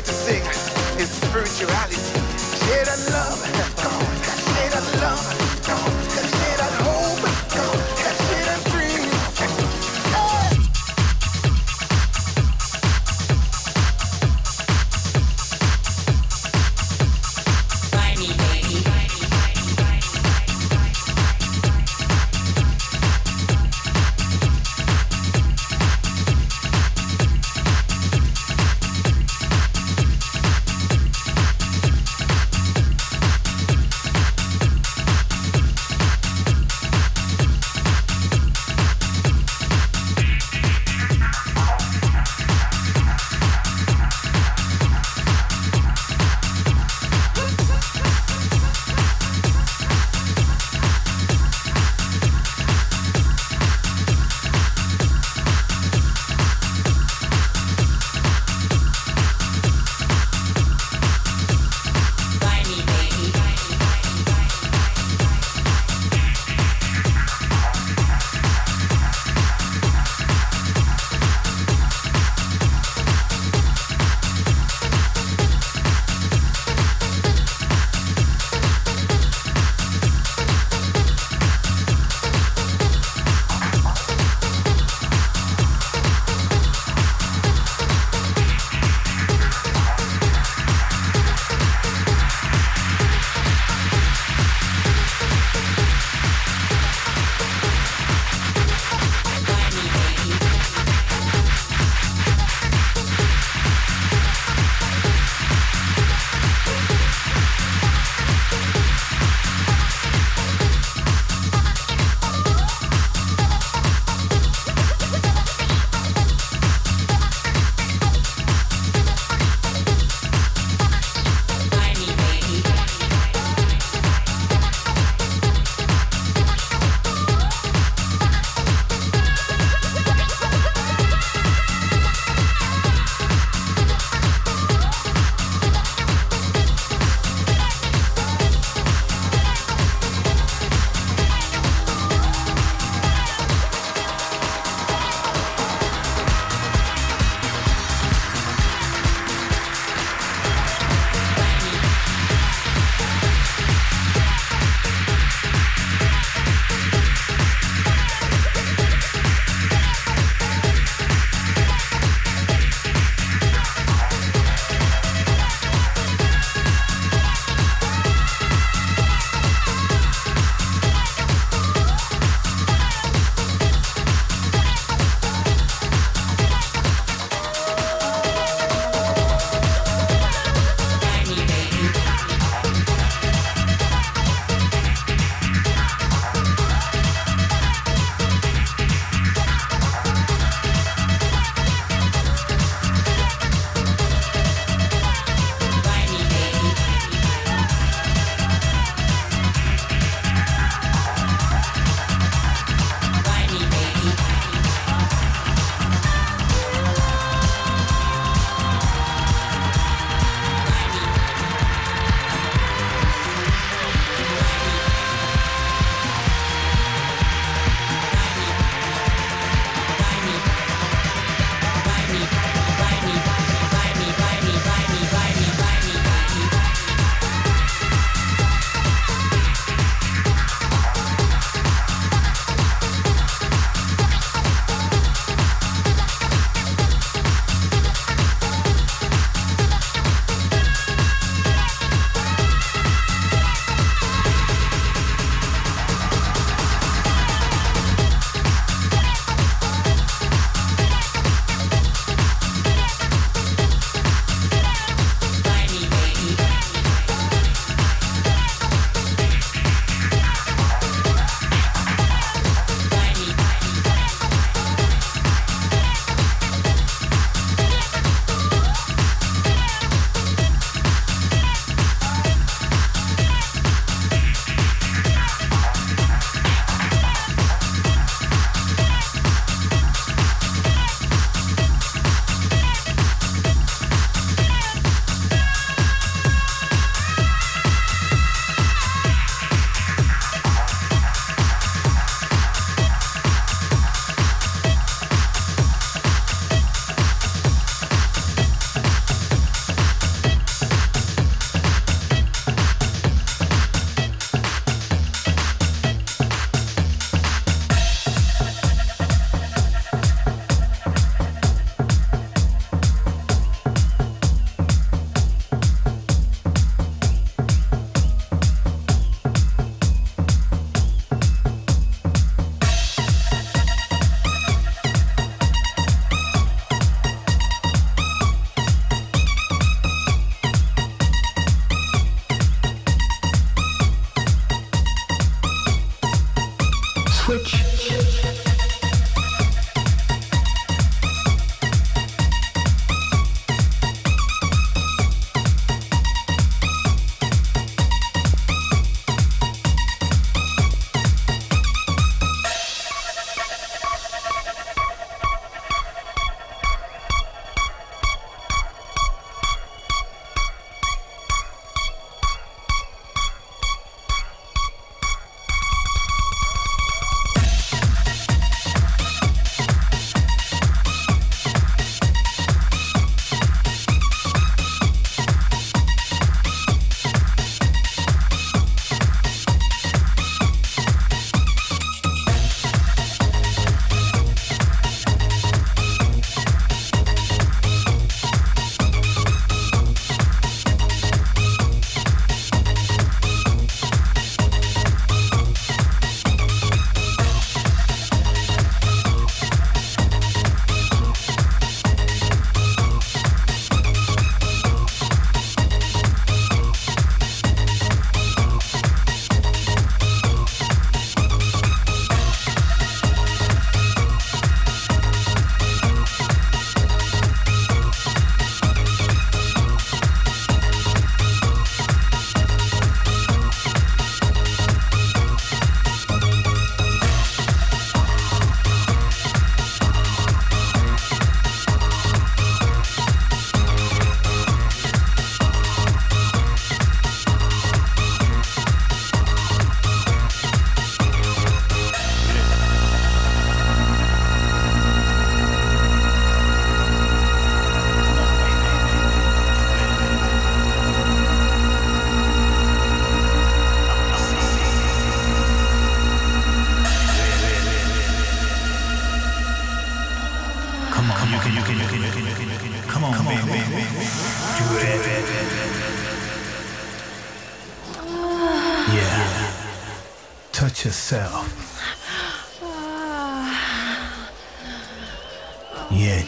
The greatest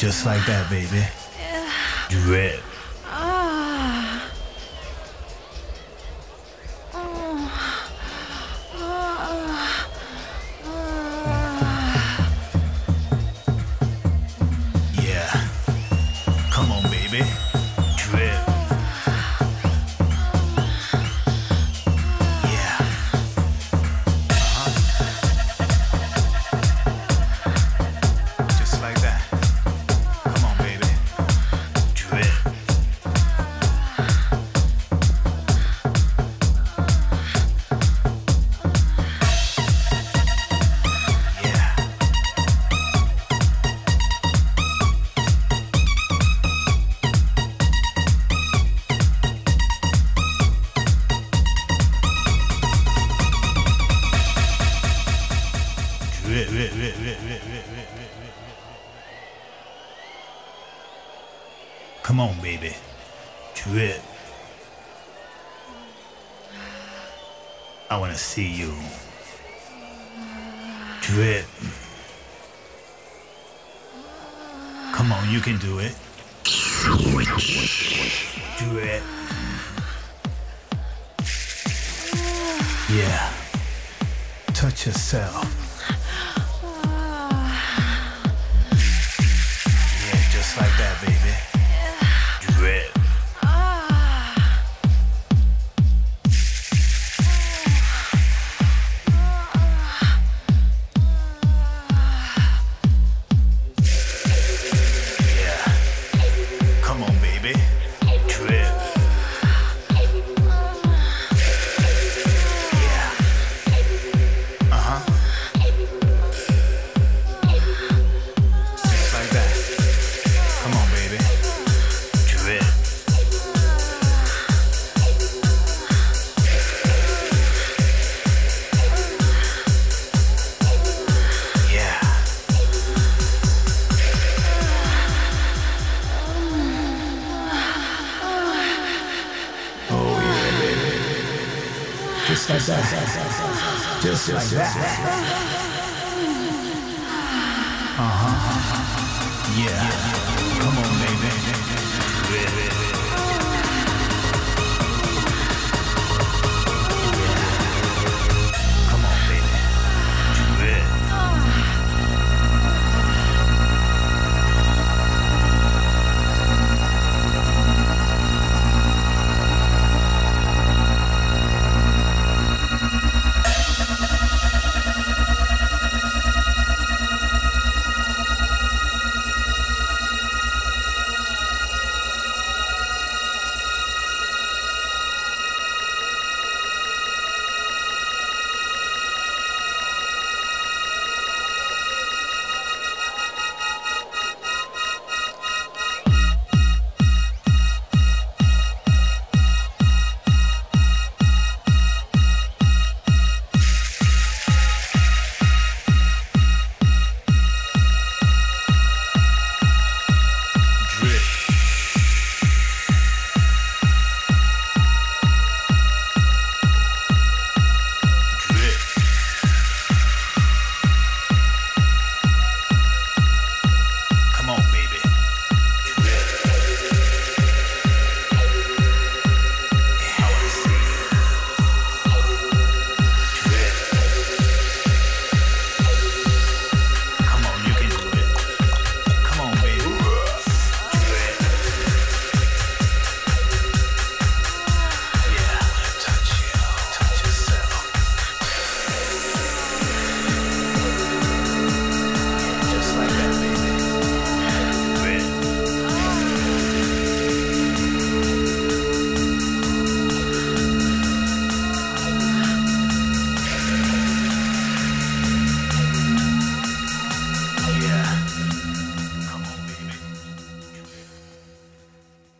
just like that, baby. Drip. Come on, baby. Drip. I want to see you. Drip. Come on, you can do it. Drip. Yeah. Touch yourself. Like that. Just like that. Uh huh. Yeah.